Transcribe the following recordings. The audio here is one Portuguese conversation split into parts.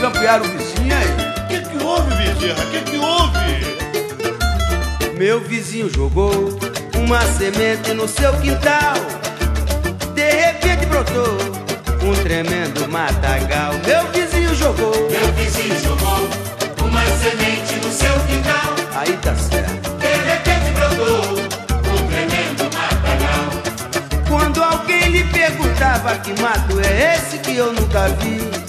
grampearam o vizinho aí. O que, que houve, Bezerra? O que, que houve? Meu vizinho jogou uma semente no seu quintal. De repente brotou um tremendo matagal. Meu vizinho jogou. Meu vizinho jogou uma semente no seu quintal. Aí tá certo. De repente brotou um tremendo matagal. Quando alguém lhe perguntava que mato é esse que eu nunca vi,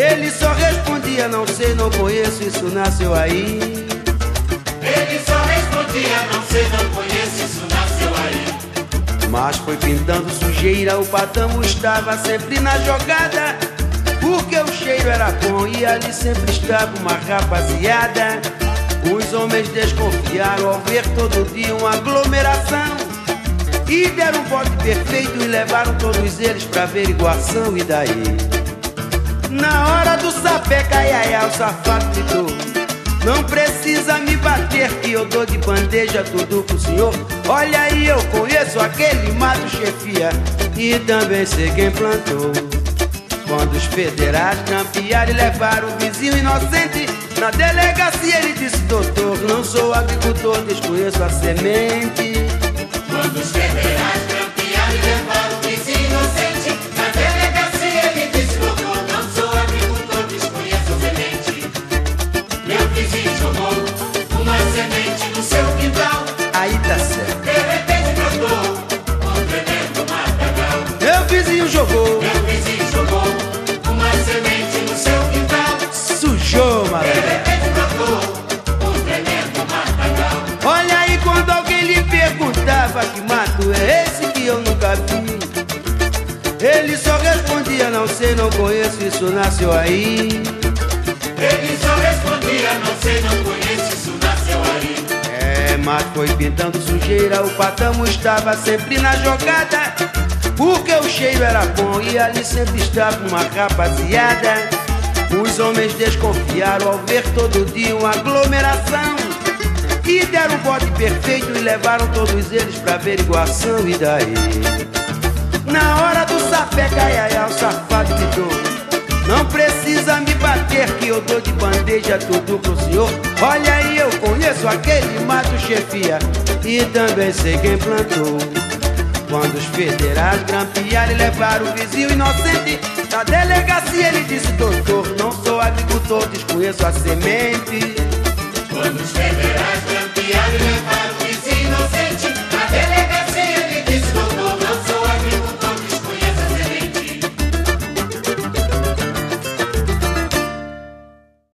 ele só respondia: Não sei, não conheço, isso nasceu aí. Ele só respondia: Não sei, não conheço, isso nasceu aí. Mas foi pintando sujeira, o patamo estava sempre na jogada. Porque o cheiro era bom e ali sempre estava uma rapaziada. Os homens desconfiaram ao ver todo dia uma aglomeração. E deram um bote perfeito e levaram todos eles pra averiguação. E daí? Na hora do sapé, caiaia, o safado gritou. Não precisa me bater que eu dou de bandeja tudo pro senhor. Olha aí, eu conheço aquele mato chefia e também sei quem plantou. Quando os federais campearam e levaram o vizinho inocente na delegacia, ele disse: Doutor, não sou agricultor, desconheço a semente. Vizinho jogou, Meu vizinho jogou uma semente no seu quintal. sujou, De malandro. repente brotou um tremendo matagal. Olha aí quando alguém lhe perguntava que mato é esse que eu nunca vi. Ele só respondia, não sei, não conheço, isso nasceu aí. Ele só respondia: Não sei, não conheço, isso nasceu aí. É, mas foi pintando sujeira, o patamo estava sempre na jogada. Porque o cheiro era bom e ali sempre estava uma rapaziada. Os homens desconfiaram ao ver todo dia uma aglomeração. E deram o bote perfeito e levaram todos eles pra averiguação. E daí? Na hora do sapé, caiaia, o safado gritou. Não precisa me bater que eu dou de bandeja tudo pro senhor. Olha aí, eu conheço aquele mato chefia e também sei quem plantou. Quando os federais grampearam e levaram o vizinho inocente na delegacia, ele disse: Doutor, não sou agricultor, desconheço a semente. Quando os federais